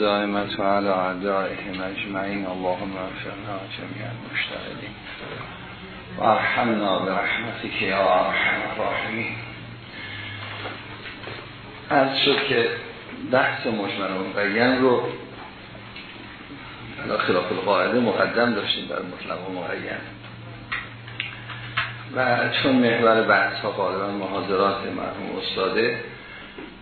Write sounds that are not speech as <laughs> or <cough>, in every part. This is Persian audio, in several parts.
دائمت و علی اعدائهم اجمعین. اللهم افرنا جميعا مشتغلین و ارحمنا برحمتك یا ارحم الراحمین. از شد که بحث مجمل و مبین رو خلاف القاعده مقدم داشتیم در مطلق و مبین و چون محور بحث ها غالبا محاضرات مرحوم استاده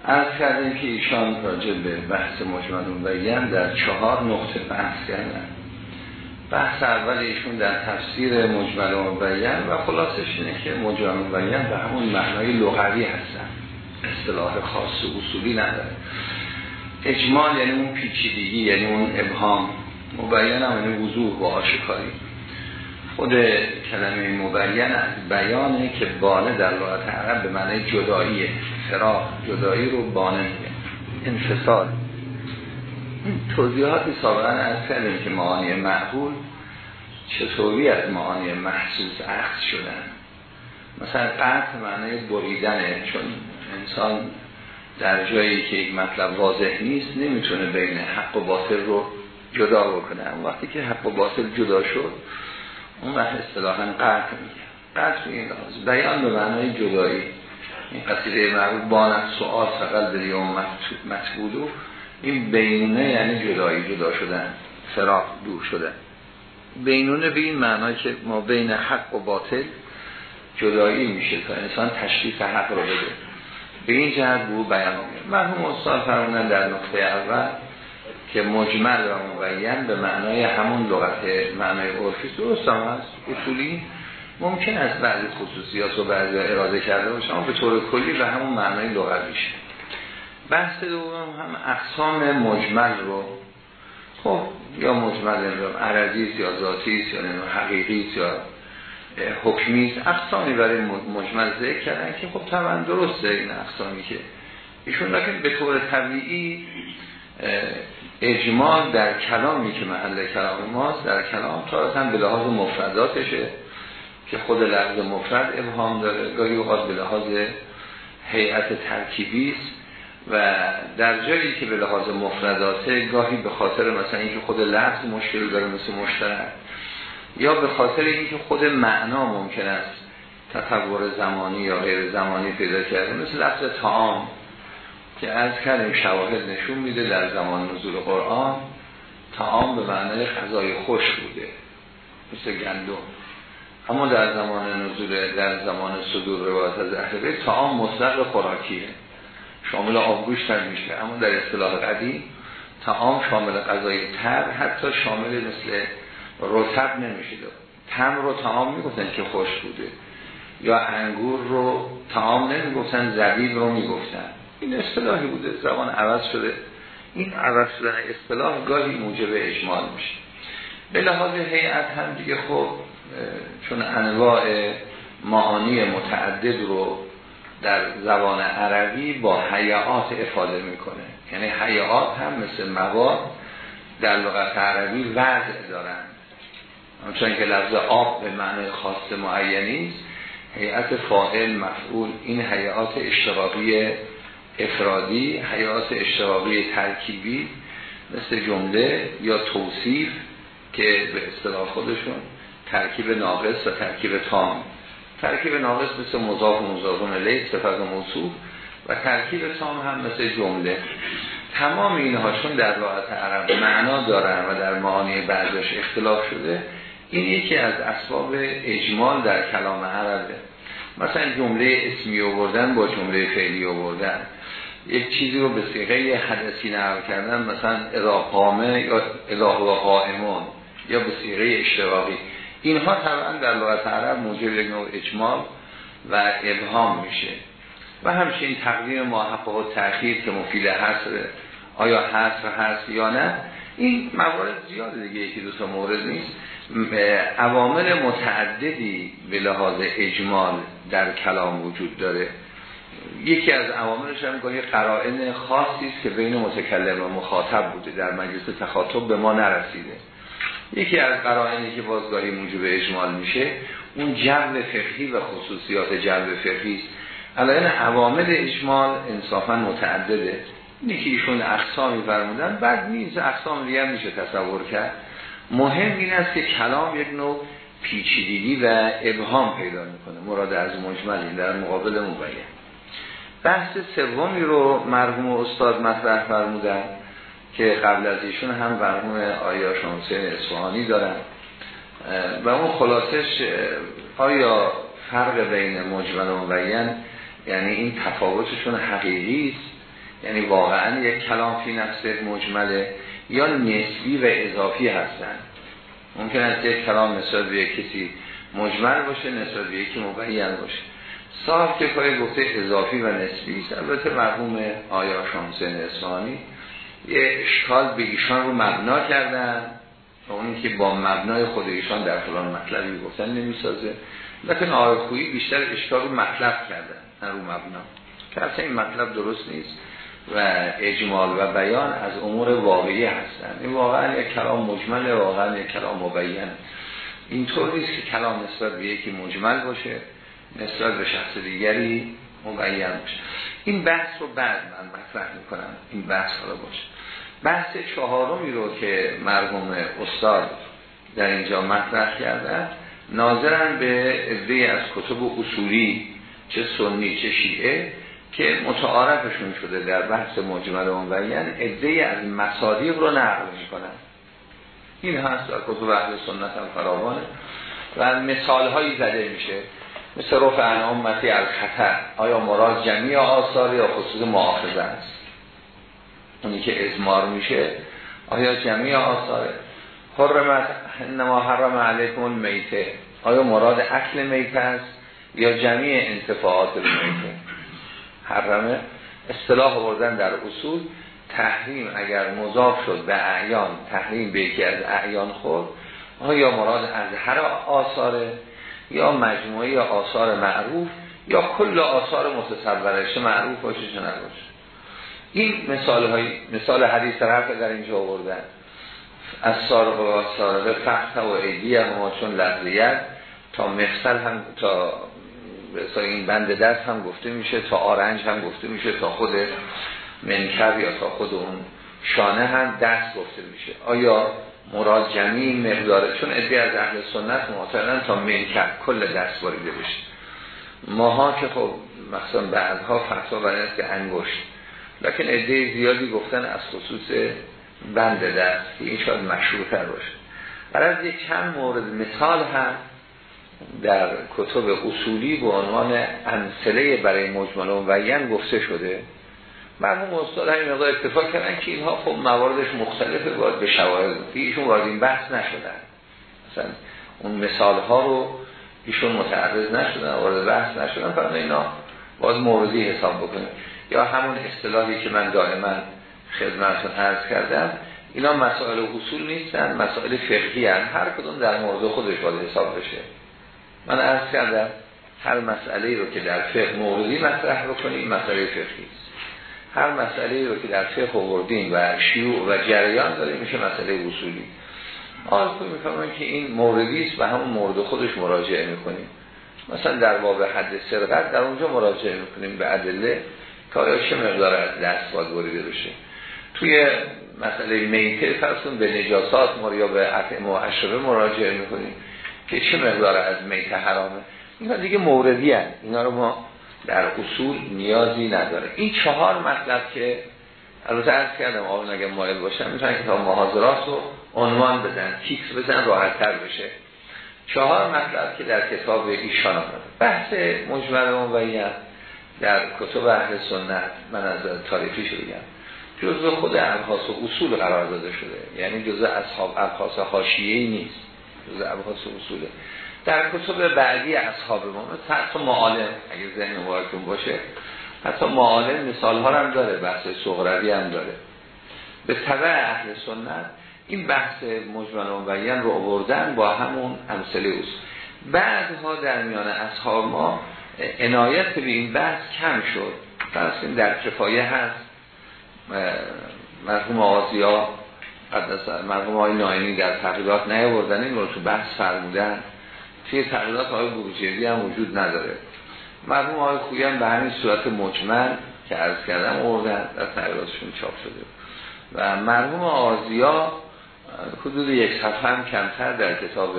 از کردیم که ایشان راجع به بحث مجمل مبین در چهار نقطه بحث کردن. بحث اول ایشون در تفسیر مجمل مبین و خلاصش اینه که مجمل مبین به همون معنای لغوی هستن. اصطلاح خاص و اصولی نداره. اجمال یعنی اون پیچیدگی یعنی اون ابهام. مبین هم یعنی وضوح و آشکاری. خود کلمه مبین از بیانه که بانه در لغت عرب به معنی جداییه فراغ جدایی رو بانه میگه. انفصال. توضیحاتی سابقا از کردیم که معانی معقول چطوری از معانی محسوس عکس شدن؟ مثلا قطع معنی بریدنه چون انسان در جایی که یک مطلب واضح نیست نمی‌تونه بین حق و باطل رو جدا بکنه. وقتی که حق و باطل جدا شد اون وقت اصطلاحا قطع میگه. قطع این لحاظ بیان به معنای جدایی. این قصیده معروف بانت سؤال فقط در یوم مطبولو این بینونه یعنی جدایی جدا شدن فراق دور شدن. بینونه به این معنی که ما بین حق و باطل جدایی میشه تا انسان تشریف حق رو بده. به این جهت بود بیان میگه. مرحوم استاد فرمونن در نقطه اول که مجمل و مبین به معنای همون لغت معنای عرفی درست هم هست. اصولی ممکن است بعضی خصوصیات رو بعضی اراده کرده باشه اما به طور کلی به همون معنای لغویشه بحث دوم هم اقسام مجمل رو. خب یا مجمل عرضی یا ذاتی یا حقیقی یا حکمی اقسامی برای مجمل ذکر کردن که خب طبعا درسته این اقسامی که ایشون لیکن به طور طبیعی اجمال در کلامی که محل کلام ماست در کلام تا هم به لحاظ مفرداتشه که خود لفظ مفرد ابهام داره. گاهی اوقات به لحاظ هیئت ترکیبی است و در جایی که به لحاظ مفرداته گاهی به خاطر مثلا اینکه خود لفظ مشکل داره مثل مشترک یا به خاطر اینکه خود معنا ممکن است تطور زمانی یا غیر زمانی پیدا کرده مثل لفظ تعام که از کردیم شواهد نشون میده در زمان نزول قرآن تعام به معنی غذای خوش بوده مثل گندم. اما در زمان نزول در زمان صدور روایت از اهل بیت تعام مطلق خوراکیه. شامل آبگوشت هم میشه. اما در اصطلاح قدیم تعام شامل غذای تر حتی شامل مثل رطب نمیشه. تم رو تعام می‌گفتن که خوش بوده. یا انگور رو تعام نمی‌گفتن زبیب رو می‌گفتن. این اصطلاحی بوده زبان عوض شده. این عوض شدن اصطلاح گاهی موجب اجمال میشه. به لحاظ هیئت هم دیگه خب چون انواع معانی متعدد رو در زبان عربی با حیات افاده می‌کنه. یعنی حیات هم مثل مواد در لغت عربی وضع دارن. چون که لفظ آب به معنی خاص معینی هیئت فاعل مفعول این حیات اشتراقی افرادی حیات اشتراقی ترکیبی مثل جمله یا توصیف که به اصطلاح خودشون ترکیب ناقص و ترکیب تام. ترکیب ناقص مثل مضاف و مضافون علیه صفت و موصوف و ترکیب تام هم مثل جمله. تمام اینها چون در لغت عرب معنا دارن و در معانی بعضش اختلاف شده. این یکی از اسباب اجمال در کلام عربه. مثلا جمله اسمی آوردن با جمله فعلی آوردن. یک چیزی رو به سیغه حدثی نقل کردن مثلا اضاقامه یا اله و قائمون یا به سیغه اشتراقی. اینها طبعا در لغت عرب موجب یک نوع اجمال و ابهام میشه. و همچنین تقدیم محقق و تأخیر که مفید حصر آیا حصر هست یا نه این موارد زیاده دیگه یکی دو مورد نیست. عوامل متعددی به لحاظ اجمال در کلام وجود داره. یکی از عواملش هم گاهی قرائن خاصی است که بین متکلم و مخاطب بوده در مجلس تخاطب به ما نرسیده. یکی از قرائنی که بازگاهی موجب اجمال میشه اون جو فقهی و خصوصیات جو فقهی است. الان عوامل اجمال انصافا متعدده. که ایشون اقسامی فرمودن بعد نیز اقسام دیگه میشه تصور کرد. مهم این است که کلام یک نوع پیچیدگی و ابهام پیدا می‌کنه. مراد از مجمل در مقابل مبین. بحث سومی رو مرحوم استاد مطرح فرمودن که قبل از ایشون هم مرحوم آیا شمسین اصفهانی دارن. و اون خلاصش آیا فرق بین مجمل و مبین یعنی این تفاوتشون حقیقی است؟ یعنی واقعا یک کلام فی نفسه مجمله یا نسبی و اضافی هستن؟ ممکن است یک کلام نسبت به کسی مجمل باشه نسبت به یکی مبین باشه. صاحب که پای گفته اضافی و نسبی است البته مرحوم آیا شمسین اسمانی یه اشکال به ایشان رو مبنا کردن اونی که با مبنای خود ایشان در فلان مطلبی گفتن نمی‌سازه. لیکن آقای بیشتر اشکال رو مطلب کردن نه رو مبنا. که اصلا این مطلب درست نیست و اجمال و بیان از امور واقعی هستن. این واقعا یک کلام مجمل واقعا یک کلام مبین. اینطور نیست که کلام نسبت به یکی مجمل باشه. نسبت به شخص دیگری مبین باشه. این بحث رو بعد من مطرح می‌کنم. این بحث رو باشه. بحث چهارمی رو که مرحوم استاد در اینجا مطرح کردن ناظرن به عده از کتب اصولی چه سنی چه شیعه که متعارفشون شده در بحث مجمل و مبین عده از مصادیق رو نقل می‌کنن. این هست در کتب اهل سنت هم فراوانه. و مثال هایی زده میشه. مثل رفع عن امتی الخطر. آیا مراد جمعی آثار یا خصوص معاخذه است؟ اونی که ازمار میشه. آیا جمعی آثاره؟ حرمت انما حرم علیکم میته آیا مراد اکل میته است یا جمعی انتفاعات میته حرمه اصطلاح بردن در اصول تحریم اگر مضاف شد به اعیان تحریم به یکی از اعیان خود آیا مراد از هر آثاره؟ یا مجموعه آثار معروف یا کل آثار متصورشه معروف باشه چه نباشه. این مثال های مثال حدیث رفت در اینجا آوردن. از سارق و سارقه فقط و ایدی ما چون لحظیت تا مفصل هم تا این بند دست هم گفته میشه تا آرنج هم گفته میشه تا خود منکر یا تا خود اون شانه هم دست گفته میشه. آیا مراد جمعی مقداره. چون ادی از اهل سنت معتقدن تا منکر. کل دست باریده بشه. ماها که خب مثلا بعدها فتوا برای که انگشت. لکن ادی زیادی گفتن از خصوص بند دست که این شاید مشروعتر باشه. برای یک چند مورد مثال هم در کتب اصولی به عنوان انسله برای مجمل و مبین گفته شده. مرحوم استاد همین مقدار اتفاق کردن که اینها خب مواردش مختلفه باید به شواهد ایشون وارد این بحث نشدن. مثلا اون مثال ها رو ایشون متعرض نشدن وارد بحث نشدن فرما اینا باید موردی حساب بکنه یا همون اصطلاحی که من دائما خدمتتون عرض کردم اینا مسائل اصول نیستن مسائل فقهی هن. هر کدوم در مورد خودش باید حساب بشه. من عرض کردم هر مسئله رو که در فقه موردی مطرح بکنیم مسئله فقهی است. هر مسئله رو که در فقه آوردیم و شیوع و جریان داره میشه مسئله اصولی. آرزو می‌فهمم که این موردی است و همون مورد خودش مراجعه می‌کنیم. مثلا در باب حد سرقت در اونجا مراجعه می‌کنیم به ادله که آیا مقدار از دست باید بریده بشه. توی مسئله میته فرسون به نجاسات ما یا به اطعمه و اشربه مراجعه می‌کنیم که چه مقدار از میته حرامه. اینا دیگه موردی هست اینا رو ما در اصول نیازی نداره. این چهار مطلب که البته عرض کردم آقا اگه مایل باشن می‌تونن کتاب محاضرات رو عنوان بزن تیکس بزن راحت تر بشه. چهار مطلب که در کتاب ایشان آمده. بحث مجمل مبین در کتب اهل سنت من از تاریخی بگم. جزء خود ابحاث و اصول قرار داده شده. یعنی جزء اصحاب ابحاث حاشیه‌ای نیست. جزء ابحاث اصوله. در کتب بعدی اصحاب ما حتی معالم اگر ذهن مبارکون باشه حتی معالم مثال ها هم داره بحث سغروی هم داره. به طبع اهل سنت این بحث مجمل مبین رو آوردن با همون امثله اوست. بعدها در میان اصحاب ما عنایت به این بحث کم شد. این در کفایه هست. مرحوم آزیا مرحوم های ناینی در تقریبات نیاوردن این رو تو بحث فرمودن. توی تقریبات های بروجردی هم وجود نداره. مرحوم های خویی به همین صورت مجمل که عرض کردم اردن در تقریباتشون چاپ شده. و مرحوم آزیا حدود یک صفحه هم کمتر در کتاب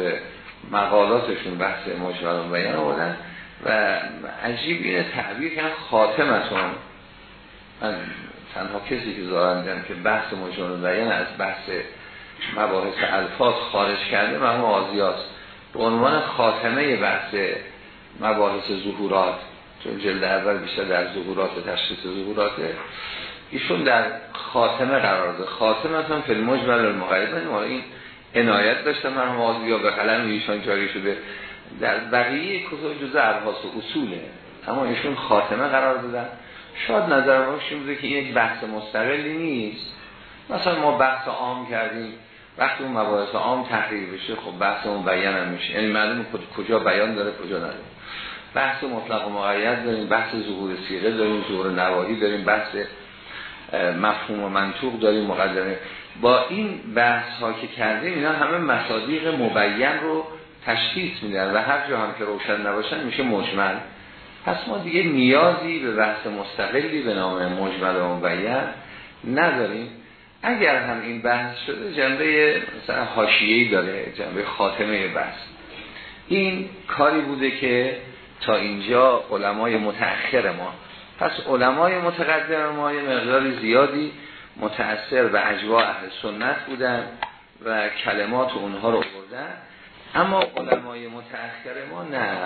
مقالاتشون بحث مجمل بیان آوردن. و عجیب اینه تعبیر کردن خاتمتون. من تنها کسی که زارندم که بحث مجمل بیان از بحث مباحث الفاظ خارج کرده مرحوم آزیاست به عنوان خاتمه بحث مباحث ظهورات چون جلد اول بیشتر در ظهورات و تشخیص ظهوراته ایشون در خاتمه قرار ده خاتمه اصلا فیلم مجمل المغیب این عنایت داشته مرحوم آزیا به قلم ایشان جاری شده. در بقیه کتاب جزء ارهاس و اصوله. اما ایشون خاتمه قرار دادن. شاید نظر ما بوده که این یک بحث مستقلی نیست. مثلا ما بحث عام کردیم. وقتی اون مباحث عام تحریر بشه خب بحث اون بیان هم میشه. یعنی معلوم کجا بیان داره کجا نداره. بحث مطلق و مقید داریم بحث ظهور سیغه داریم ظهور نواهی داریم بحث مفهوم و منطوق داریم مقدمه. با این بحث ها که کردیم اینا همه مصادیق مبین رو تشخیص میدن و هر جا هم که روشن نباشن میشه مجمل. پس ما دیگه نیازی به بحث مستقلی به نام مجمل و مبین نداریم. اگر هم این بحث شده جنبه مثلا حاشیه‌ای داره جنبه خاتمه بحث. این کاری بوده که تا اینجا علمای متأخر ما. پس علمای متقدم ما یه مقدار زیادی متأثر به اجواء اهل سنت بودن و کلمات اونها رو بردن اما علمای متأخر ما نه.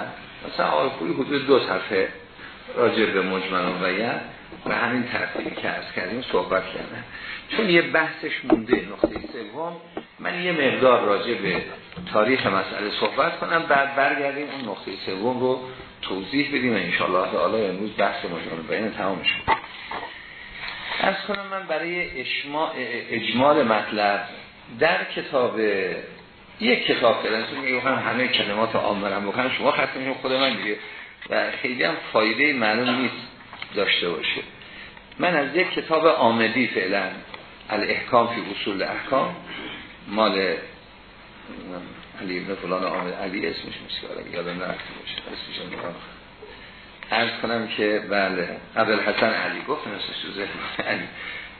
مثلا آقای حدود دو صفحه راجع به مجمل و و همین ترتیبی که از کردیم صحبت کردن. چون یه بحثش مونده نقطه سوم من یه مقدار راجع به تاریخ مسئله صحبت کنم بعد برگردیم اون نقطه سوم رو توضیح بدیم و انشاءالله تعالی امروز بحث مجمل بیان تمام شد از کنم من برای اجمال مطلب در کتاب یک کتاب کردن میگه همه کلمات عامرم بکنم شما خستم خود من دیگه و خیلی هم فایده معلوم نیست داشته باشه. من از یک کتاب آمدی فعلا الاحکام فی اصول احکام مال علی ابن فلان آمد علی اسمش مسکارم یادم نرفته باشه اسمش ارز کنم که بله عبدالحسن علی گفت نسیش تو ذهن علی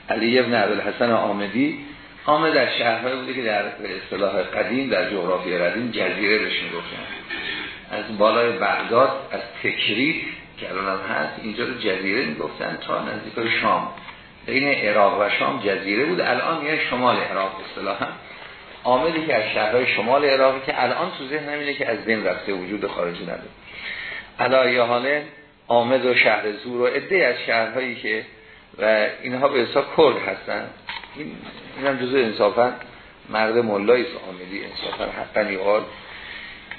علی ابن عبدالحسن آمدی آمد در شهرهای بوده که در اصطلاح قدیم در جغرافی قدیم جزیره بهش می‌گفتن. از بالای بغداد از تکریت که الان هست اینجا رو جزیره می‌گفتن تا نزدیک شام. بین عراق و شام جزیره بود الان یه شمال عراق اصطلاحا عاملی که از شهرهای شمال عراق که الان تو ذهن اینه که از بین رفته وجود خارجی نداره علایه حاله آمد و شهر زور و عده از شهرهایی که و اینها به حساب کرد هستن این هم جزء انصافا مرد مولایی آمدی انصافا حقا یقال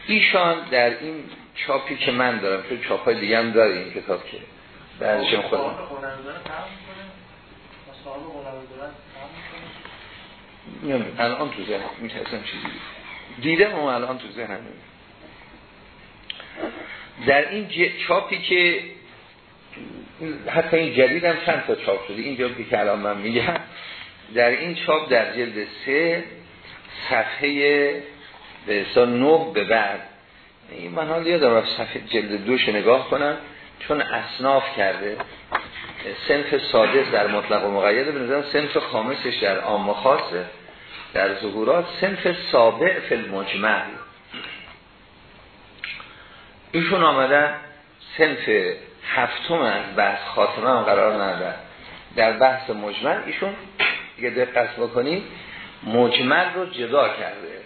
ایشان در این چاپی که من دارم چون چاپ های دیگه هم داره این کتاب که بعدشم خودم الان تو ذهن میترسم چیزی دیدم اما الان تو ذهن در این چاپی که حتی این جدید هم چند تا چاپ شده. این چاپی که الان من میگم در این چاپ در جلد سه صفحه به اصلا نه به بعد. این من حال یادم صفحه جلد دوش نگاه کنم چون اصناف کرده. سنف سادس در مطلق و مقیده به نظرم سنف خامسش در عام خاصه. در ظهورات سنف سابع فی المجمع. ایشون آمده سنف هفتم از بحث خاتمه هم قرار نداره. در بحث مجمل ایشون اگه دقت بکنید مجمل رو جدا کرده.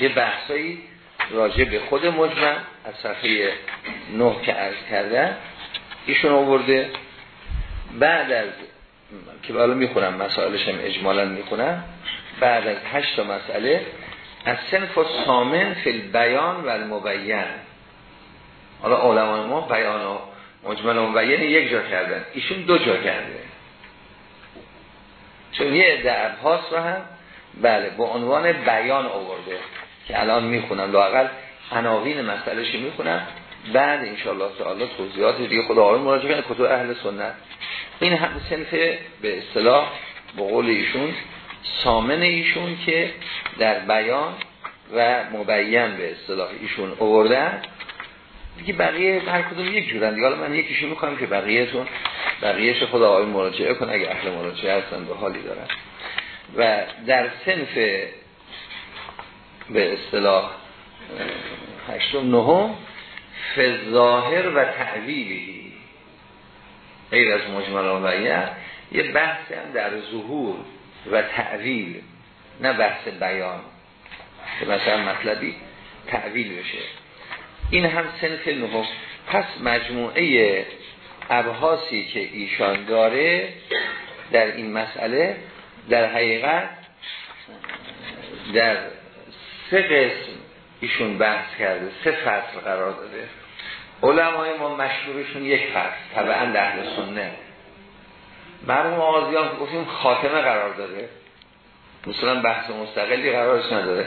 یه بحثایی راجع به خود مجمل از صفحه نه که عرض کرده ایشون آورده. بعد از که بالا می‌خونم مسائلش هم اجمالا می‌خونم. بعد از هشت مسئله از سنف و سامن فی بیان و المبین. حالا علمان ما بیان و مجمل و مبین یک جا کردن. ایشون دو جا کرده. چون یه عده ابحاس رو هم بله به عنوان بیان آورده که الان می‌خونم. لاقل عناوین مسئلهش می‌خونم. بعد انشاءالله تعالی توضیحات دیگه خدا آقای مراجعه کنه. کتب اهل سنت. این هم سنف به اصطلاح به قول ایشون سامن ایشون که در بیان و مبین به اصطلاح ایشون آوردن. دیگه بقیه هر کدوم یک جورن دیگه. حالا من یکیشو می‌کنم که بقیهتون بقیهش خدا آقای مراجعه کنه اگه اهل مراجعه هستن به حالی دارن. و در سنف به اصطلاح هشتم نهم فظاهر و تعویلی غیر از مجمل و یه بحث هم در ظهور و تعویل نه بحث بیان. که مثلا مطلبی تعویل بشه. این هم سنف نهم. پس مجموعه ابحاثی که ایشان داره در این مسئله در حقیقت در سه قسم ایشون بحث کرده سه فصل قرار داده. علمای ما مشهورشون یک فصل طبعا اهل سنه مرحوم آزیان گفتیم خاتمه قرار داده. مثلا بحث مستقلی قرارش نداره.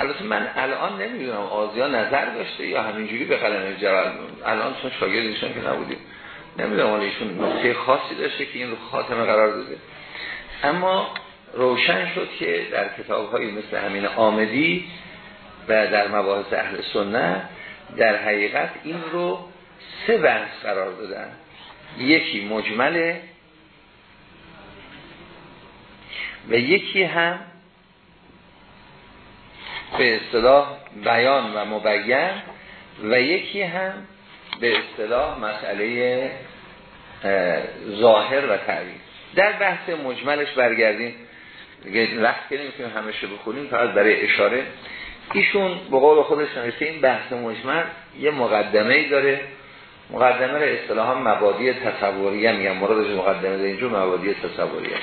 البته من الان نمی‌دونم آزیا نظر داشته یا همینجوری به قلم جوال الان چون شاگردشون که نبودیم. نمی‌دونم ولی ایشون نقطه خاصی داشته که این رو خاتمه قرار داده. اما روشن شد که در کتاب مثل همین آمدی و در مباحث اهل سنت در حقیقت این رو سه بحث قرار دادن. یکی مجمله و یکی هم به اصطلاح بیان و مبین و یکی هم به اصطلاح مسئله ظاهر و تعریف. در بحث مجملش برگردیم. وقت که نمی‌تونیم همشه بخونیم فقط برای اشاره. ایشون به قول خودش نوشته این بحث مجمل یه مقدمه ای داره. مقدمه را اصطلاحا مبادی تصوریه میگم مرادش مقدمه در اینجور مبادی تصوریه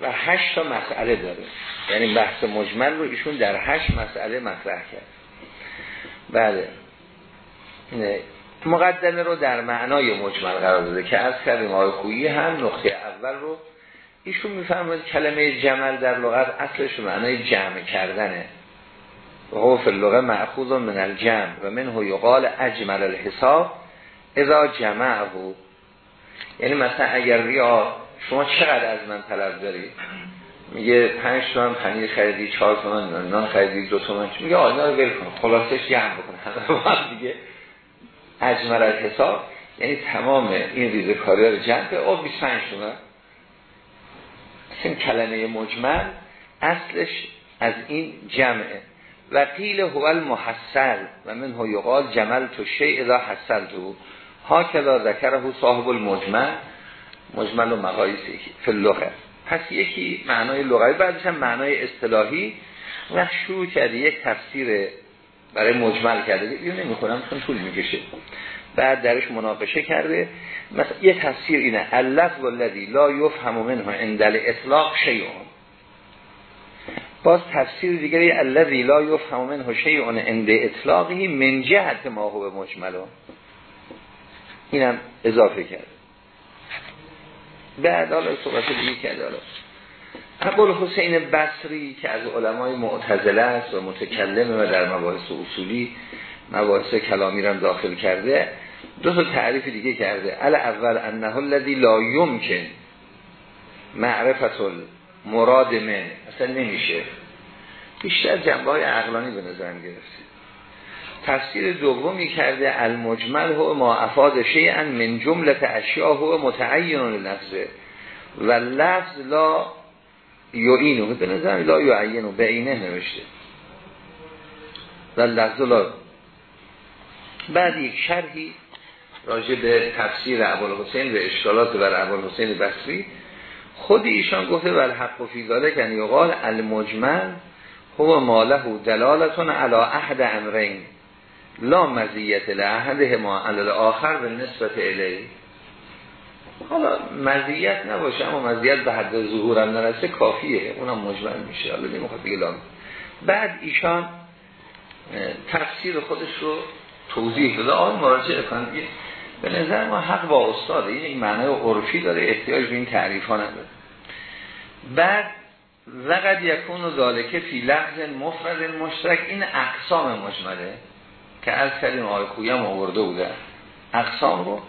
و هشت تا مسئله داره. یعنی بحث مجمل رو ایشون در هشت مسئله مطرح کرد. بله. مقدمه رو در معنای مجمل قرار داده که از کردیم آقای هم نقطه اول رو. ایشون میفرماید کلمه جمل در لغت اصلش معنای جمع کردنه. و هو فی اللغه معخوض من الجمع و منه یقال اجمل الحساب اذا جمعه. یعنی مثلا اگر ریا شما چقدر از من طلب داری؟ میگه پنج تومن پنیر خریدی چهار تومن نان خریدی دو تومن. میگه آنها رو کن خلاصش جمع بکنه <laughs> دیگه اجمل الحساب. یعنی تمام این ریزه کاری رو جمع او 25 تومن. این کلمه مجمل اصلش از این جمعه. و قیل هو المحصل و من هو یقال جمل تو شیء اذا حصل تو ها کلا ذکره صاحب المجمل مجمل و مقایسی فلوخه پس یکی معنای لغوی بعدش هم معنای اصطلاحی. و شروع کرده یک تفسیر برای مجمل کرده دیگه نمی‌خونم چون طول می‌کشه. بعد درش مناقشه کرده. مثلا یه تفسیر اینه. اللفظ والذی لا یفهم منه عند الاطلاق شیء. باز تفسیر دیگری الذی لا یفهم منه شیء عند اطلاقی من جهت ما هو مجمل. اینم اضافه کرد. بعد حالا صحبت دیگه کرد حالا. ابوال حسین بصری که از علمای معتزله است و متکلمه و در مباحث اصولی مباحث کلامی را داخل کرده دو تا تعریف دیگه کرده. ال اول انه الذی لا یمکن معرفت مراد من. اصلا نمیشه. بیشتر جنبه های عقلانی به نظرم گرفته تفسیر دومی کرده المجمل هو ما افاد شیئا من جملت اشیاء هو متعین لفظه و لفظ لا یعینو به نظرم لا یعینو به اینه نوشته. و لفظ لا. بعد یک شرحی راجع به تفسیر حسین و اشکالات بر حسین بصری. خود ایشان گفته و الحق و فیزاله کن یقال المجمل هو ماله دلالتون علا احد امرین. لا مزیت لعهده ما علال آخر به نسبت الی حالا مزیت نباشه اما مزیت به حد ظهور هم نرسه کافیه اونم مجمل میشه حالا نمی‌خواد لام. بعد ایشان تفسیر خودش رو توضیح داده. آن مراجعه کنید. به نظر ما حق با استاده. این معنی عرفی داره احتیاج به این تعریف ها نداره. بعد وقد یکون و ذالکه فی لحظ مفرد مشترک این اقسام مجمله که از کردیم آقای خویی هم آورده بوده. اقسام رو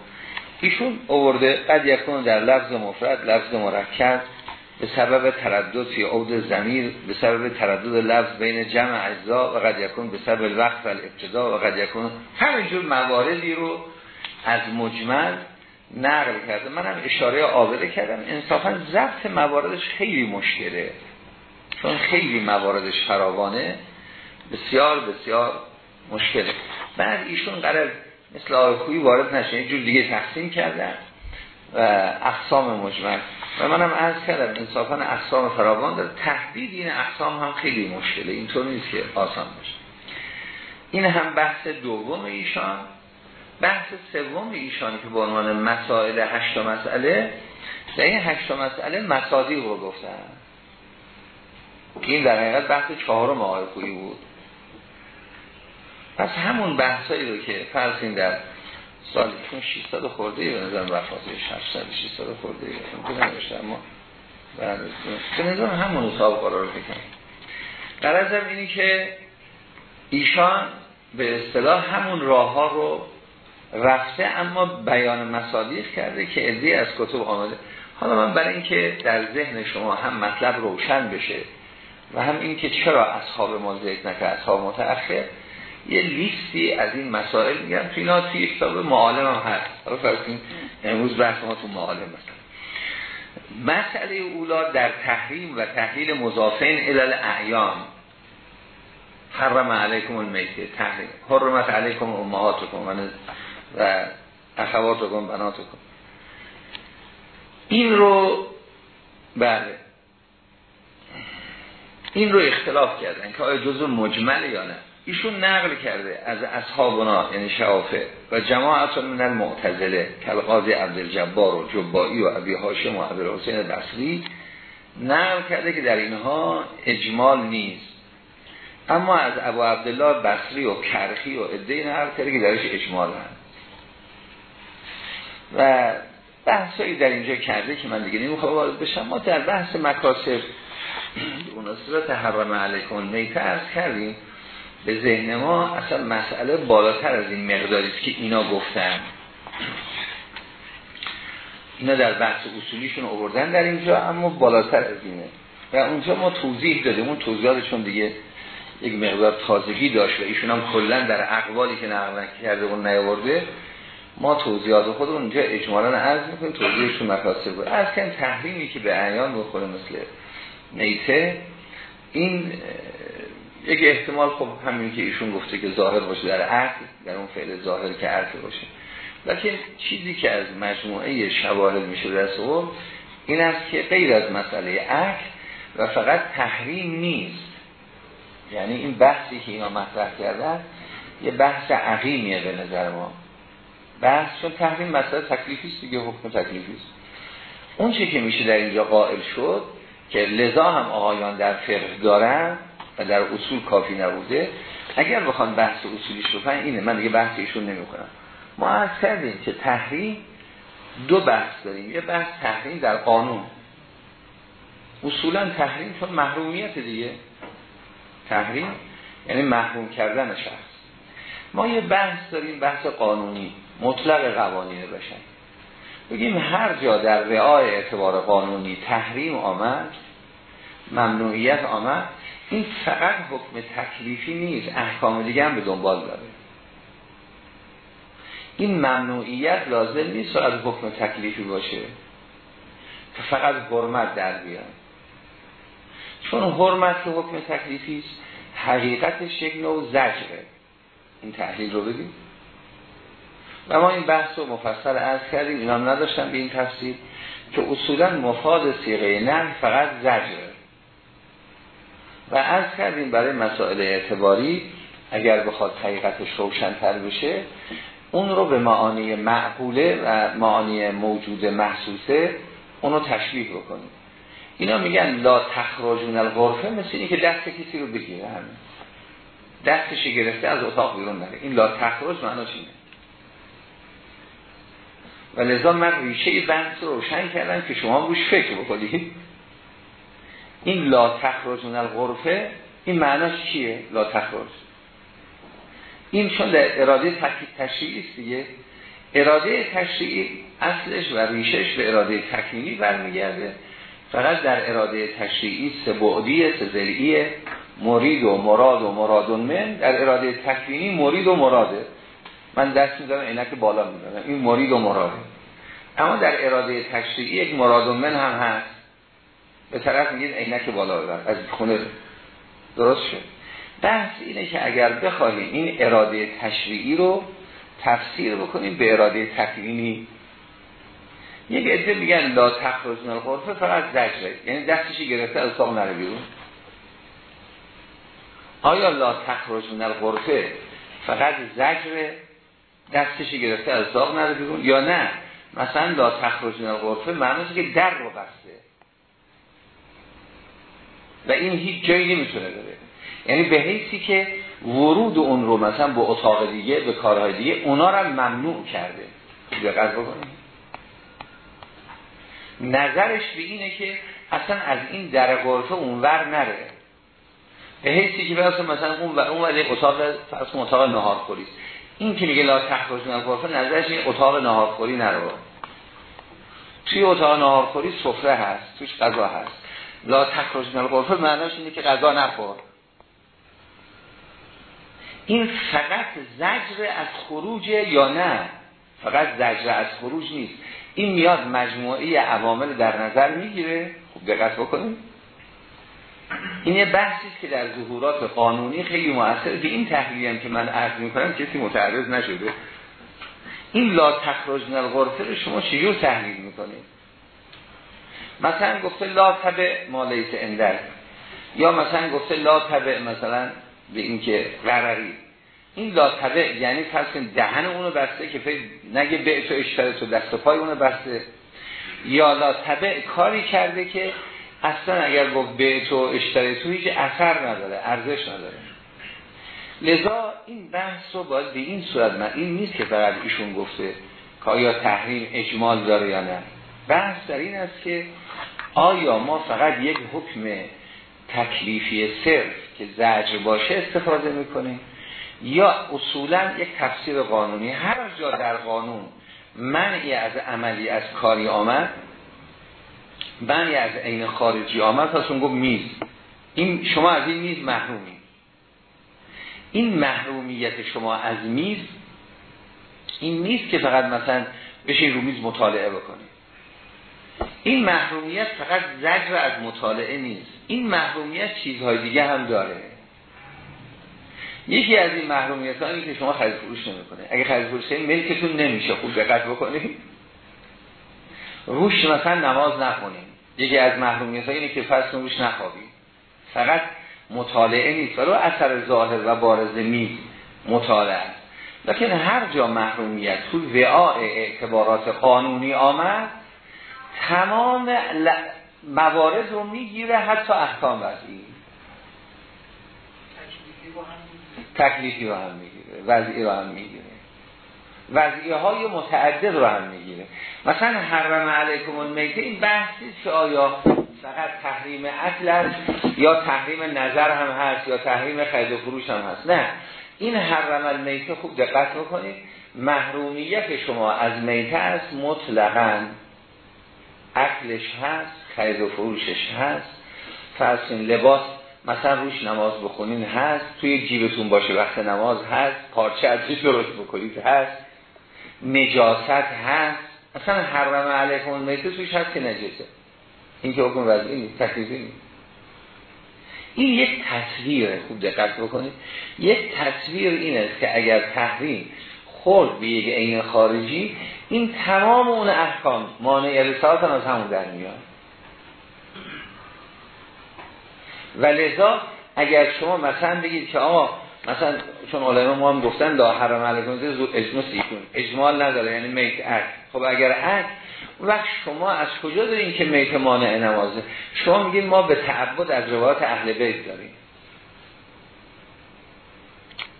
ایشون آورده. قد یکون در لفظ مفرد لفظ مرکب به سبب تردد فی عود زمیر به سبب تردد لفظ بین جمع اجزا و قد یکون به سبب الوقت و الابتدا و قد یکون همینجور مواردی رو از مجمل نقل کرده. منم اشاره آورده کردم. انصافا ضبط مواردش خیلی مشکله. چون خیلی مواردش فراوانه. بسیار بسیار مشکله. بعد ایشون قرار مثل آقای وارد نشه. یه جور دیگه تقسیم کردن و اقسام مجمل. و منم عرض کردم انصافا اقسام فراوان داره. تحدید این اقسام هم خیلی مشکله. اینطور نیست که آسان باشه. این هم بحث دوم ایشان. بحث سوم ایشان که به عنوان مسائل هشت مسئله در این هشت مسئله مصادیق رو گفتن. این در حقیقت بحث چهارم آقای خویی بود. پس همون بحثایی رو که فرض در سال چون 600 خورده ای به نظر وفاتش 700 600 خورده ای. ممکن نمیشه اما به نظر همون حساب قرار بکنیم. قرارم اینی که ایشان به اصطلاح همون راه ها رو رفته اما بیان مصادیق کرده که ادهی از کتب آمده. حالا من برای اینکه در ذهن شما هم مطلب روشن بشه و هم اینکه چرا اصحاب ما ذکر نکرد اصحاب متأخر یه لیستی از این مسائل میگم تو اینا توی کتاب معالم هم هست. حالا فرسیم امروز بحث ما تو معالم مثلا مسئله اولا در تحریم و تحلیل مضافین الال اعیان حرم علیکم المیته تحریم. حرمت علیکم امهاتکم. و اخواتکم بناتکم این رو بله. این رو اختلاف کردن که آیا جزء مجمل یا نه. ایشون نقل کرده از اصحابنا یعنی شعافه و جماعت من المعتزله کالقاضی عبدالجبار و جبایی و ابی هاشم و ابی حسین بصری نقل کرده که در اینها اجمال نیست. اما از ابو عبدالله بصری و کرخی و عده نقل کرده که درش اجمال هست. و بحثایی در اینجا کرده که من دیگه نمی‌خوام وارد بشم. ما در بحث مکاسب اون صورت حرام علیکم میته ارز کردیم. به ذهن ما اصلا مسئله بالاتر از این مقداری که اینا گفتن. اینا در بحث اصولیشون آوردن در اینجا اما بالاتر از اینه. و اونجا ما توضیح دادیم. اون توضیحاتشون دیگه یک مقدار تازگی داشت و ایشون هم کلا در اقوالی که نقل کرده اون نیاورده ما توضیحات خود اونجا اجمالا عرض می‌کنیم. توضیحشون مکاسب بود. از کن تحریمی که به عیان بخوره مثل نیته این یک احتمال خب همین که ایشون گفته که ظاهر باشه در عقل در اون فعل ظاهر که عقل باشه. لیکن چیزی که از مجموعه شواهد میشه در این است که غیر از مسئله عقل و فقط تحریم نیست. یعنی این بحثی که اینا مطرح کردن یه بحث عقیمیه به نظر ما. بحث چون تحریم مسئله تکلیفیست دیگه حکم تکلیفیست اون چی که میشه در اینجا قائل شد که لذا هم آقایان در فقه دارن و در اصول کافی نبوده اگر بخوان بحث اصولیش بکنن اینه من دیگه بحث ایشون نمی کنم ما از کردیم که تحریم دو بحث داریم یه بحث تحریم در قانون. اصولا تحریم چون محرومیت دیگه. تحریم یعنی محروم کردن شخص. ما یه بحث داریم بحث قانونی. مطلق قوانین بشن بگیم هر جا در رعای اعتبار قانونی تحریم آمد ممنوعیت آمد این فقط حکم تکلیفی نیست احکام دیگه هم به دنبال داره. این ممنوعیت لازم نیست از حکم تکلیفی باشه که فقط حرمت در بیان چون حرمت که حکم تکلیفی است حقیقتش یک نوع زجره این تحلیل رو ببین و ما این بحث رو مفصل عرض کردیم اینا نداشتن به این تفسیر که اصولا مفاد سیغه نه فقط زجره و عرض کردیم برای مسائل اعتباری اگر بخواد حقیقتش روشنتر بشه اون رو به معانی معقوله و معانی موجود محسوسه اون رو تشبیه بکنیم. اینا میگن لا تخراجون الغرفه مثل اینی که دست کسی رو بگیره همین دستش گرفته از اتاق بیرون نره. این لا تخراج معناش اینه. و لذا من ریشه بحث رو روشن کردم که شما روش فکر بکنید این لا تخرجون الغرفه این معناش چیه؟ لا تخرج. این چون در اراده تشریعی است دیگه. اراده تشریعی اصلش و ریشش به اراده تکمیلی برمیگرده. فقط در اراده تشریعی سه بعدی سه مرید و مراد و مراد من. در اراده تکوینی مرید و مراده. من دست میدارم عینک بالا میدارم این مرید و مراده. اما در اراده تشریعی یک مراد من هم هست. به طرف میگید عینک بالا ببر. از خونه درست شد. بحث اینه که اگر بخواهیم این اراده تشریعی رو تفسیر بکنیم به اراده تکوینی. یک عده میگن لا تخرج من فقط زجره یعنی دستشی گرفته از ساق نره بیرون. آیا لا تخرج من فقط زجر دستشی گرفته از ساق نره بیرون؟ یا نه؟ مثلا لا تخرج من الغرفه معنیشه که در رو بسته. و این هیچ جایی نمی‌تونه بره. یعنی به حیثی که ورود اون رو مثلا به اتاق دیگه به کارهای دیگه اونا رو ممنوع کرده. دقت بکنیم نظرش به اینه که اصلا از این در غرفه اونور نره. به حیثی که مثلا اون و اون ولی اتاق فرض اتاق نهارخوری این که میگه لا تخرج من غرفه نظرش این اتاق نهارخوری نره توی اتاق نهارخوری سفره هست توش غذا هست. لا تخرج من غرفه معناش اینه که غذا نخور. این فقط زجر از خروج یا نه؟ فقط زجر از خروج نیست. این میاد مجموعی عوامل در نظر می‌گیره. خوب دقت بکنیم این یه بحثی که در ظهورات قانونی خیلی موثر به این تحلیلی که من عرض می‌کنم کسی متعرض نشده. این لا تخرج الغرفه رو شما چجور تحلیل می‌کنید؟ مثلا گفته لا تبع مالیت اندر یا مثلا گفته لا تبع مثلا به این که قراری این لا تبع یعنی فرض دهن اونو بسته که فکر نگه به تو اشتره تو دست و پای اونو بسته. یا لا تبع کاری کرده که اصلا اگر گفت به تو اشتره تو هیچ اثر نداره ارزش نداره. لذا این بحث رو باید به این صورت من این نیست که فقط ایشون گفته که آیا تحریم اجمال داره یا نه. بحث در این است که آیا ما فقط یک حکم تکلیفی صرف که زجر باشه استفاده می‌کنیم یا اصولا یک تفسیر قانونی؟ هر جا در قانون منعی از عملی از کاری آمد منعی از عین خارجی آمد پس اون گفت میز. این شما از این میز محرومی. این محرومیت شما از میز این نیست که فقط مثلا بشین رو میز مطالعه بکنید این محرومیت فقط زجر از مطالعه نیست. این محرومیت چیزهای دیگه هم داره. یکی از این محرومیت هایی که شما خرید فروش نمی‌کنه اگه خرید فروش ملکتون نمیشه. خوب دقت بکنید روش مثلا نماز نخونیم. یکی از محرومیت ها اینه که فرض روش نخوابید فقط مطالعه نیست. ولو اثر ظاهر و بارز نیست. مطالعه است. لیکن هر جا محرومیت تو وعاء اعتبارات قانونی آمد تمام موارد رو می‌گیره حتی احکام وضعی. تکلیفی رو هم می‌گیره. وضعی رو هم می‌گیره. وضعی های متعدد رو هم می‌گیره. مثلا حرم علیکم المیته این بحثی که آیا فقط تحریم اصل یا تحریم نظر هم هست یا تحریم خرید و فروش هم هست. نه. این حرم المیته خوب دقت بکنید. محرومیت شما از میته است مطلقا اکلش هست خرید و فروشش هست. فرض لباس مثلا روش نماز بخونین هست توی جیبتون باشه وقت نماز هست پارچه از درست بکنید هست. نجاست هست. اصلا حرم علیکم المیته توش هست که نجسه. این که حکم وضعی نیست نیست. این یک تصویره خوب دقت بکنید یک تصویر این است که اگر تحریم خورد به یک عین خارجی این تمام اون احکام مانع رسالت از همون در میاد و لذا اگر شما مثلا بگید که آقا مثلا چون علماء ما هم گفتن لا حرم علیکم زود اجماع سیکون اجمال نداره یعنی میت عد خب اگر عد وقت شما از کجا دارین که میت مانع نمازه شما میگید ما به تعبد از روایات اهل بیت داریم.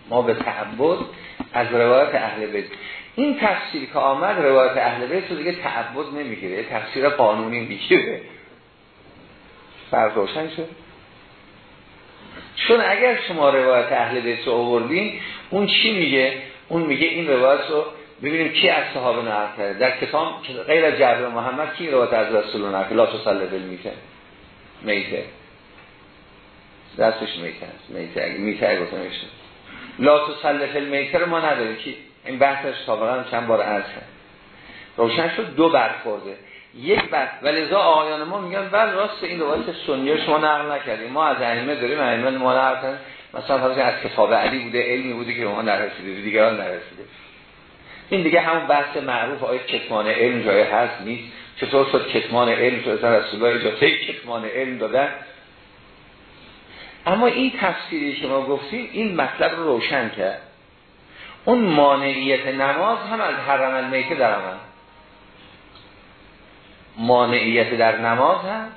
ما به تعبد از روایات اهل بیت. این تفسیر که آمد روایت اهل بیت رو دیگه تعبد نمی‌گیره تفسیر قانونی می‌گیره. فرق روشن شد؟ چون اگر شما روایت اهل بیت رو آوردین اون چی میگه؟ اون میگه این روایت رو ببینیم کی از صحابه نقل کرده. در کتاب غیر از جعفر محمد کی روایت از رسول الله نقل لا تصلی میته میته. دستش میته میته. اگه میته گفتم لا تصلی میته ما نداریم. کی؟ این بحثش سابقا چند بار عرض کرد. روشن شد دو برخورده. یک بحث. ولذا آقایان ما میگن بل راست این روایت سنیه شما نقل نکردیم ما از ائمه داریم ائمه ما نقل کردیم مثلا فرض از کتاب علی بوده علمی بوده که ما نرسیده دیگران نرسیده. این دیگه همون بحث معروف آیا کتمان علم جای هست نیست. چطور شد کتمان علم؟ شد رسول الله اجازه کتمان علم دادن؟ اما این تفسیری که ما گفتیم این مطلب رو روشن کرد. اون مانعیت نماز هم از حرم المیته در آمد مانعیت در نماز هم.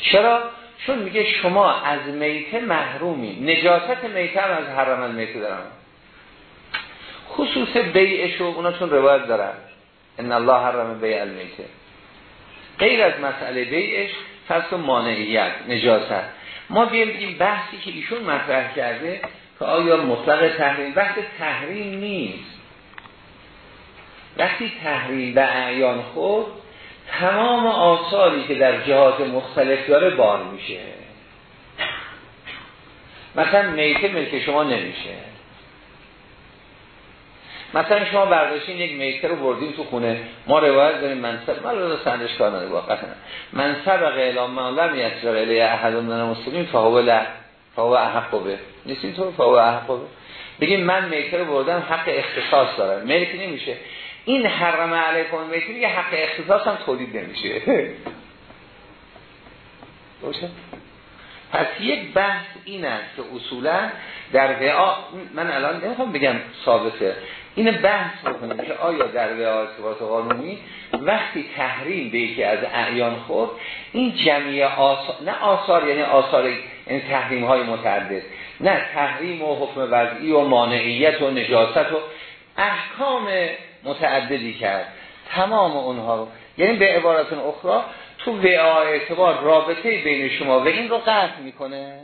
چرا؟ چون میگه شما از میته محرومی نجاست میته هم از حرم المیته آمد خصوص بیعش و اونا چون روایت دارن. ان الله حرم بیع المیته غیر از مسئله بیعش فرس مانعیت نجاست. ما بیایم بگیم بحثی که ایشون مطرح کرده که آیا مطلق تحریم بحث تحریم نیست. وقتی تحریم به اعیان خود تمام آثاری که در جهات مختلف داره بار میشه. مثلا میته ملک شما نمیشه. مثلا شما برداشتین یک میکر رو بردیم تو خونه. ما روایت داریم منصب من رو سندش کار نداره واقعا. من سبق اعلام من لم یسرق الی احد من المسلمین فهو لا فهو احق به. نیست اینطور فهو احق به. بگیم من میکر رو بردم حق اختصاص دارم. ملک نمیشه. این حرم علیکم میکر میگه حق اختصاص هم تولید نمیشه. باشه؟ پس یک بحث این است که اصولا در وعا من الان نمی‌خوام بگم ثابته. این بحث بکنیم که آیا در ارتباط قانونی وقتی تحریم به یکی از اعیان خود این جمعی آثار نه آثار یعنی آثار این تحریم های متعدد نه تحریم و حکم وضعی و مانعیت و نجاست و احکام متعددی کرد. تمام اونها رو یعنی به عبارت اخرى تو به اعتبار رابطه بین شما و این رو قطع می‌کنه.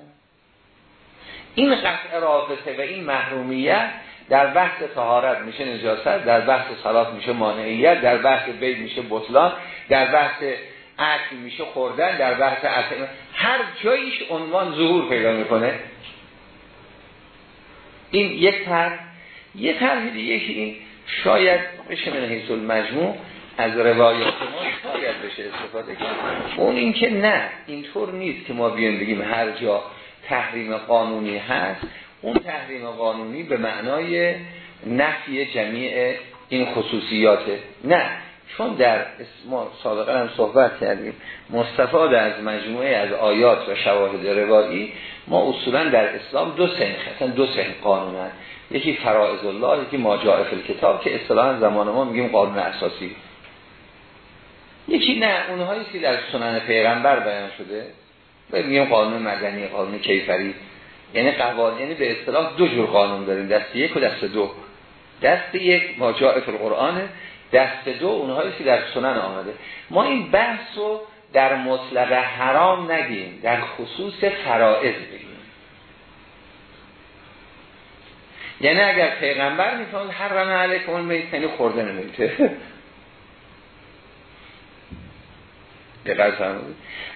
این قطع رابطه و این محرومیت در بحث طهارت میشه نجاست در بحث صلات میشه مانعیت در بحث بیت میشه بطلان در بحث اکل میشه خوردن در بحث اطعمه هر جاییش عنوان ظهور پیدا می‌کنه. این یک طرح یک طرح دیگه این شاید بشه من حیث المجموع از روایات ما شاید بشه استفاده کرد. اون اینکه نه اینطور نیست که ما بیان بگیم هر جا تحریم قانونی هست اون تحریم قانونی به معنای نفی جمیع این خصوصیاته نه چون در ما سابقا هم صحبت کردیم مستفاد از مجموعه از آیات و شواهد روایی ما اصولا در اسلام دو سن اصلا دو سن قانونن یکی فرائض الله یکی ماجاعف کتاب که اصطلاحا زمان ما میگیم قانون اساسی. یکی نه اونهایی که در سنن پیغمبر بیان شده میگیم قانون مدنی قانون کیفری. یعنی قوانین یعنی به اصطلاح دو جور قانون داریم. دست یک و دست دو. دست یک ما جاء فی القرآن دست دو اونهایی که در سنن آمده. ما این بحث رو در مطلق حرام نگیم در خصوص فرائض بگیم. یعنی اگر پیغمبر میفرماد حرم علیکم المیت یعنی خورده نمیته دقیق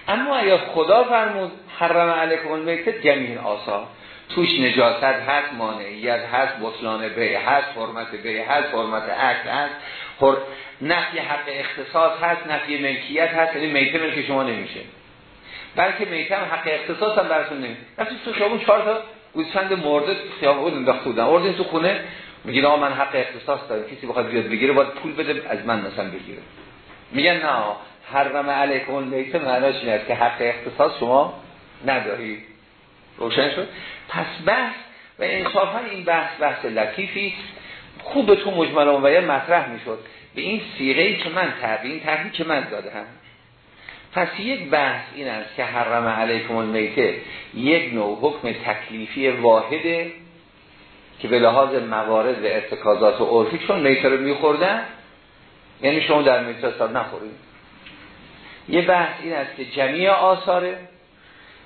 اما اگر خدا فرمود حرم علیکم المیت جمیع آسا. توش نجاست هست مانعیت هست بطلان بی هست حرمت بی هست حرمت عکس هست حر... نفی حق اختصاص هست نفی ملکیت هست یعنی میته ملک شما نمیشه. بلکه میته حق اختصاص هم براتون نمیشه. تو خیابون چهار تا گوسفند مرده خیابون انداخته بودن اردین تو خونه میگن آقا من حق اختصاص دارم. کسی بخواد بیاد بگیره باید پول بده از من مثلا بگیره. میگن نه حرم علیکم المیت. معناش این است که حق اختصاص شما ندارید روشن شد؟ پس بحث و انصافا این بحث بحث لطیفی خوب تو مجمل و مطرح می‌شد. به این سیغه که من این تحریک که من دادم. پس یک بحث این است که حرم علیکم المیته یک نوع حکم تکلیفی واحده که به لحاظ موارد و ارتکازات و عرفی چون میته رو میخوردن یعنی شما در میته نخورید. یه بحث این است که جمعی آثاره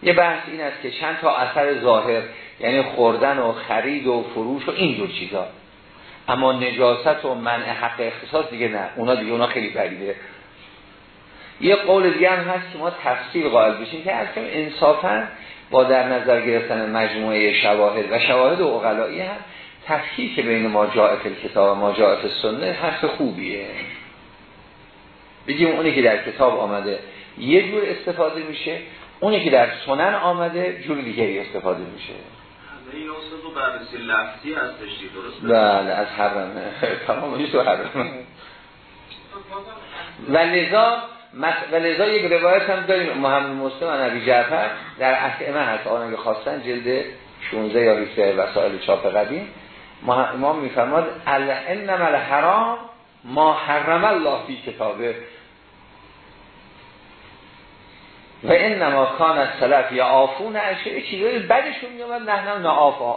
یه بحث این است که چند تا اثر ظاهر یعنی خوردن و خرید و فروش و اینجور چیزا. اما نجاست و منع حق اختصاص دیگه نه. اونا دیگه اونا خیلی بریده یه قول دیگه هم هست که ما تفصیل قائل بشیم که از انصافا با در نظر گرفتن مجموعه شواهد و شواهد اقلایی هم که بین ما جاعت کتاب و ما جاعت سنه حرف خوبیه. بگیم اونی که در کتاب آمده یه جور استفاده میشه اونی که در سنن آمده جور دیگری استفاده میشه. این اصلا تو بررسی لفظی هستش درست بله از حرمه. <laughs> تمام تو حرمه. <laughs> و لذا و لذا یک روایت هم داریم. محمد مسلم و نبی جعفر در احکمه هست. آن خواستن جلد 16 یا 20 وسائل چاپ قدیم. امام میفرماد انما الحرام ما حرم الله فی کتابه. و انما کان السلف یعافون اشیاء چیزایی بدشون میامد نه نعافا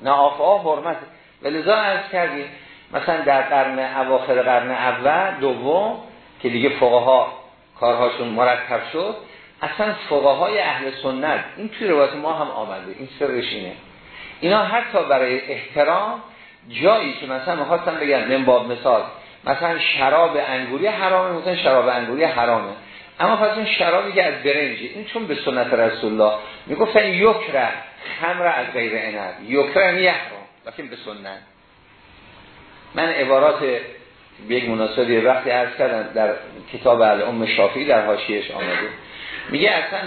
نعافا حرمت. ولذا عرض کردیم مثلا در قرن اواخر قرن اول دوم که دیگه فقها کارهاشون مرتب شد اصلا فقهای اهل سنت این توی روایت ما هم آمده این سرش اینه. اینا حتی برای احترام جایی که مثلا می‌خواستم بگم من باب مثال مثلا شراب انگوری حرامه مثلا شراب انگوری حرامه. اما پس این شرابی که از برنجی این چون به سنت رسول الله می‌گفتن یکره خمر از غیر عنب یکره یحرام لیکن به سنت. من عبارات به یک مناسبی وقتی عرض کردم در کتاب ام شافعی در حاشیهش آمده. میگه اصلا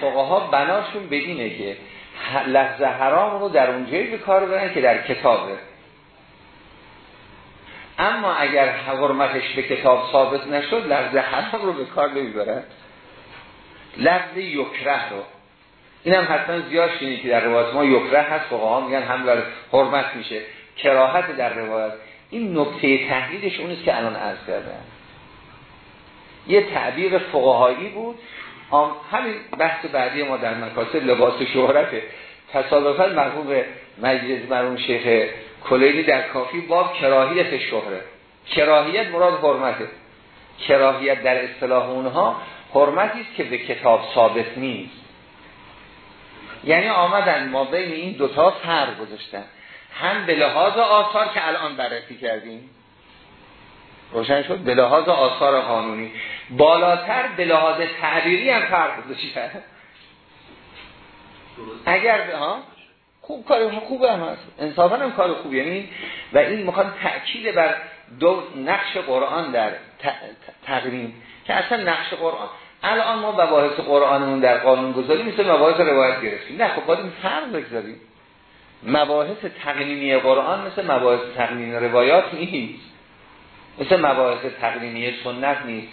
فقها بناشون بدینه که لفظ حرام رو در اونجایی به کار برن که در کتابه. اما اگر حرمتش به کتاب ثابت نشد لفظ حرام رو به کار نمی‌برن. لفظ یکره رو. این هم حتما زیاد شینید که در روایت ما یکره هست فقها میگن هم در حرمت میشه. کراهت در روایت این نکته تحلیلش اونیست که الان عرض کردن یه تعبیر فقهایی بود. همین بحث بعدی ما در مکاسب لباس شهرته. تصادفا مرحوم مجلس مرحوم شیخ کلیدی در کافی باب کراهیت شهره. کراهیت مراد حرمته. کراهیت در اصطلاح اونها حرمتی است که به کتاب ثابت نیست. یعنی آمدن ما بین این دوتا فرق گذاشتن. هم به لحاظ آثار که الان بررسی کردیم روشن شد به لحاظ آثار قانونی. بالاتر به لحاظ تعبیری هم فرق گذاشتن اگر ها؟ خوب کار خوب هم هست. انصافا هم کار خوب یعنی و این می‌خواد تأکید بر دو نقش قرآن در تقریم که اصلا نقش قرآن. الان ما مباحث قرآنمون در قانون گذاری مثل مباحث روایت گرفتیم. نه خب باید این فرق بگذاریم. مباحث تقنینی قرآن مثل مباحث تقنینی روایات نیست. مثل مباحث تقنینی سنت نیست.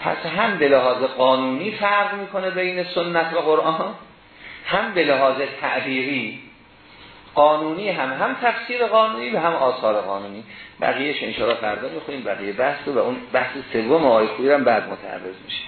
پس هم به لحاظ قانونی فرق می‌کنه بین سنت و قرآن هم به لحاظ تعبیری قانونی هم هم تفسیر قانونی و هم آثار قانونی. بقیهش انشاءالله فردا می‌خونیم بقیه بحث و اون بحث سوم آقای خویی هم بعد متعرض میشه.